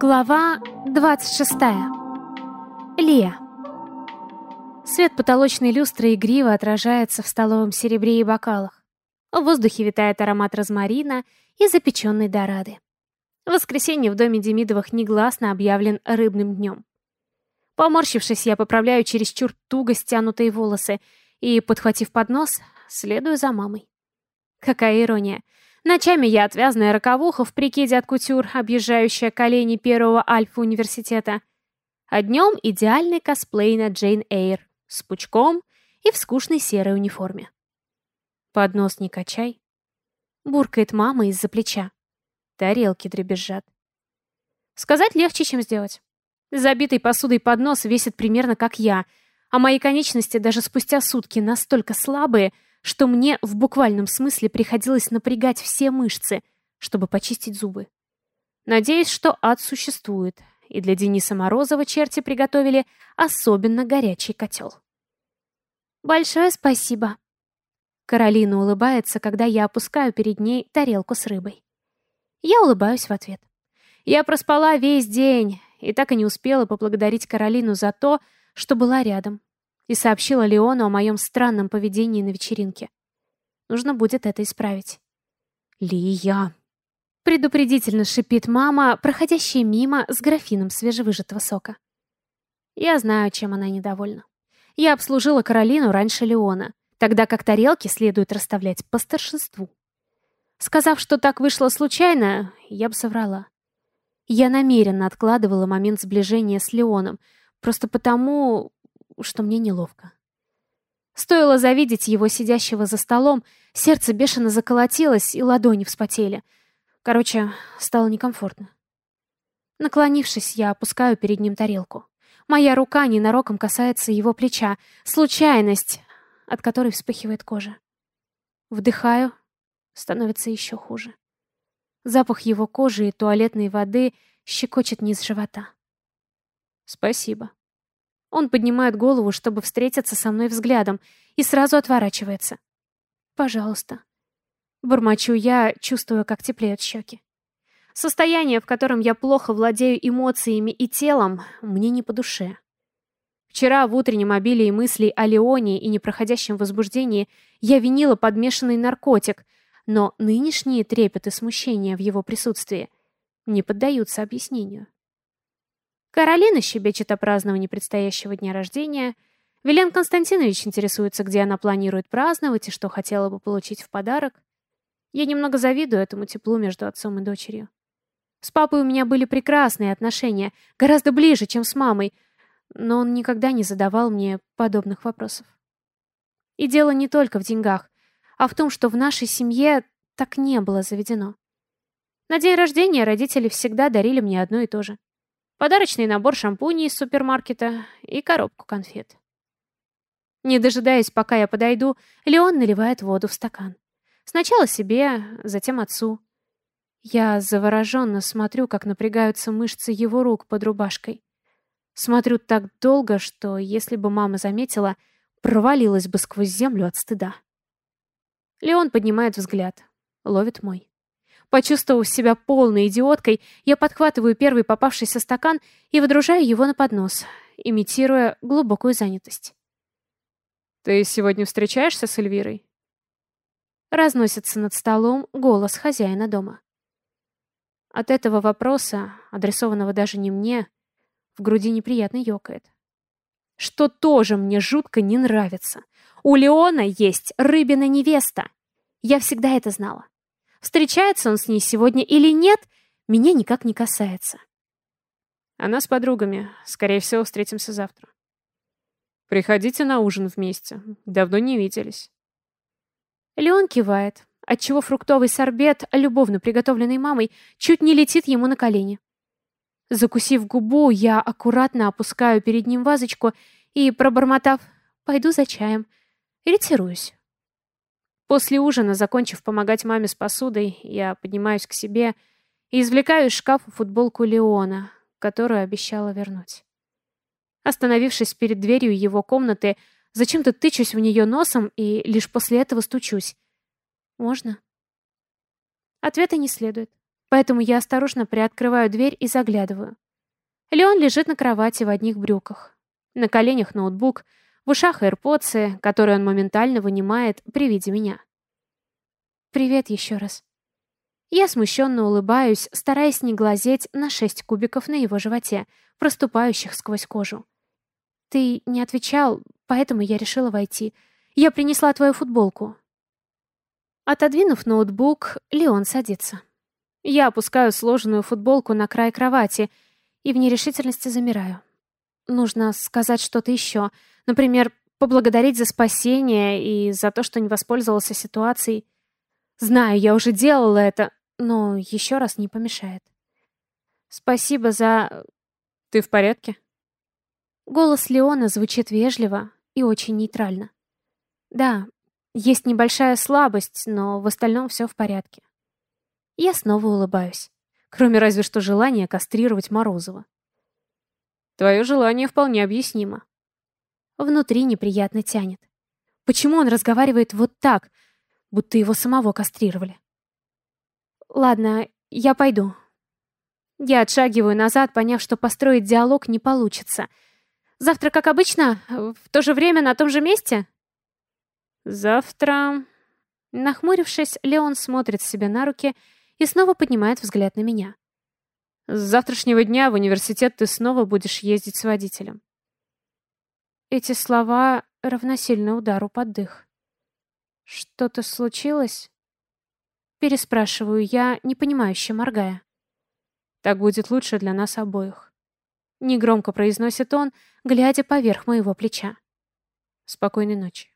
Глава 26. Лия. Свет потолочной люстры игриво отражается в столовом серебре и бокалах. В воздухе витает аромат розмарина и запеченной дорады. Воскресенье в доме Демидовых негласно объявлен рыбным днем. Поморщившись, я поправляю чересчур туго стянутые волосы и, подхватив поднос, следую за мамой. Какая ирония. Ночами я отвязная роковуха в прикиде от кутюр, объезжающая колени первого альфа-университета. А днем идеальный косплей на Джейн Эйр с пучком и в скучной серой униформе. Поднос не качай. Буркает мама из-за плеча. Тарелки дребезжат. Сказать легче, чем сделать. Забитый посудой поднос весит примерно как я, а мои конечности даже спустя сутки настолько слабые, что мне в буквальном смысле приходилось напрягать все мышцы, чтобы почистить зубы. Надеюсь, что ад существует, и для Дениса Морозова черти приготовили особенно горячий котел. «Большое спасибо!» Каролина улыбается, когда я опускаю перед ней тарелку с рыбой. Я улыбаюсь в ответ. Я проспала весь день и так и не успела поблагодарить Каролину за то, что была рядом, и сообщила Леону о моем странном поведении на вечеринке. Нужно будет это исправить. «Лия!» Предупредительно шипит мама, проходящая мимо с графином свежевыжатого сока. Я знаю, чем она недовольна. Я обслужила Каролину раньше Леона, тогда как тарелки следует расставлять по старшинству. Сказав, что так вышло случайно, я бы соврала. Я намеренно откладывала момент сближения с Леоном, просто потому, что мне неловко. Стоило завидеть его сидящего за столом, сердце бешено заколотилось и ладони вспотели. Короче, стало некомфортно. Наклонившись, я опускаю перед ним тарелку. Моя рука ненароком касается его плеча. Случайность, от которой вспыхивает кожа. Вдыхаю, становится еще хуже. Запах его кожи и туалетной воды щекочет низ живота. Спасибо. Он поднимает голову, чтобы встретиться со мной взглядом, и сразу отворачивается. «Пожалуйста». Бормочу я, чувствуя, как теплеют щеки. Состояние, в котором я плохо владею эмоциями и телом, мне не по душе. Вчера в утреннем обилии мыслей о Леоне и непроходящем возбуждении я винила подмешанный наркотик, но нынешние трепеты смущения в его присутствии не поддаются объяснению. Каролина щебечет о праздновании предстоящего дня рождения. Вилен Константинович интересуется, где она планирует праздновать и что хотела бы получить в подарок. Я немного завидую этому теплу между отцом и дочерью. С папой у меня были прекрасные отношения, гораздо ближе, чем с мамой, но он никогда не задавал мне подобных вопросов. И дело не только в деньгах, а в том, что в нашей семье так не было заведено. На день рождения родители всегда дарили мне одно и то же подарочный набор шампуней из супермаркета и коробку конфет. Не дожидаясь, пока я подойду, Леон наливает воду в стакан. Сначала себе, затем отцу. Я завороженно смотрю, как напрягаются мышцы его рук под рубашкой. Смотрю так долго, что, если бы мама заметила, провалилась бы сквозь землю от стыда. Леон поднимает взгляд, ловит мой. Почувствовав себя полной идиоткой, я подхватываю первый попавшийся стакан и выдружаю его на поднос, имитируя глубокую занятость. «Ты сегодня встречаешься с Эльвирой?» Разносится над столом голос хозяина дома. От этого вопроса, адресованного даже не мне, в груди неприятно ёкает. Что тоже мне жутко не нравится. У Леона есть рыбина невеста. Я всегда это знала. Встречается он с ней сегодня или нет, меня никак не касается. Она с подругами. Скорее всего, встретимся завтра. Приходите на ужин вместе. Давно не виделись. Леон кивает, отчего фруктовый сорбет, любовно приготовленный мамой, чуть не летит ему на колени. Закусив губу, я аккуратно опускаю перед ним вазочку и, пробормотав «пойду за чаем», ретируюсь. После ужина, закончив помогать маме с посудой, я поднимаюсь к себе и извлекаю из шкафа футболку Леона, которую обещала вернуть. Остановившись перед дверью его комнаты, зачем-то тычусь в нее носом и лишь после этого стучусь. «Можно?» Ответа не следует. Поэтому я осторожно приоткрываю дверь и заглядываю. Леон лежит на кровати в одних брюках. На коленях ноутбук, в ушах AirPods, которые он моментально вынимает при виде меня. «Привет еще раз». Я смущенно улыбаюсь, стараясь не глазеть на шесть кубиков на его животе, проступающих сквозь кожу. «Ты не отвечал, поэтому я решила войти. Я принесла твою футболку». Отодвинув ноутбук, Леон садится. Я опускаю сложенную футболку на край кровати и в нерешительности замираю. Нужно сказать что-то еще. Например, поблагодарить за спасение и за то, что не воспользовался ситуацией. Знаю, я уже делала это, но еще раз не помешает. Спасибо за... Ты в порядке? Голос Леона звучит вежливо и очень нейтрально. Да, есть небольшая слабость, но в остальном все в порядке. Я снова улыбаюсь. Кроме разве что желания кастрировать Морозова. Твое желание вполне объяснимо. Внутри неприятно тянет. Почему он разговаривает вот так, будто его самого кастрировали? Ладно, я пойду. Я отшагиваю назад, поняв, что построить диалог не получится. Завтра, как обычно, в то же время на том же месте? Завтра... Нахмурившись, Леон смотрит себе на руки и снова поднимает взгляд на меня. С завтрашнего дня в университет ты снова будешь ездить с водителем. Эти слова равносильны удару под дых. Что-то случилось? Переспрашиваю я, непонимающе моргая. Так будет лучше для нас обоих. Негромко произносит он, глядя поверх моего плеча. Спокойной ночи.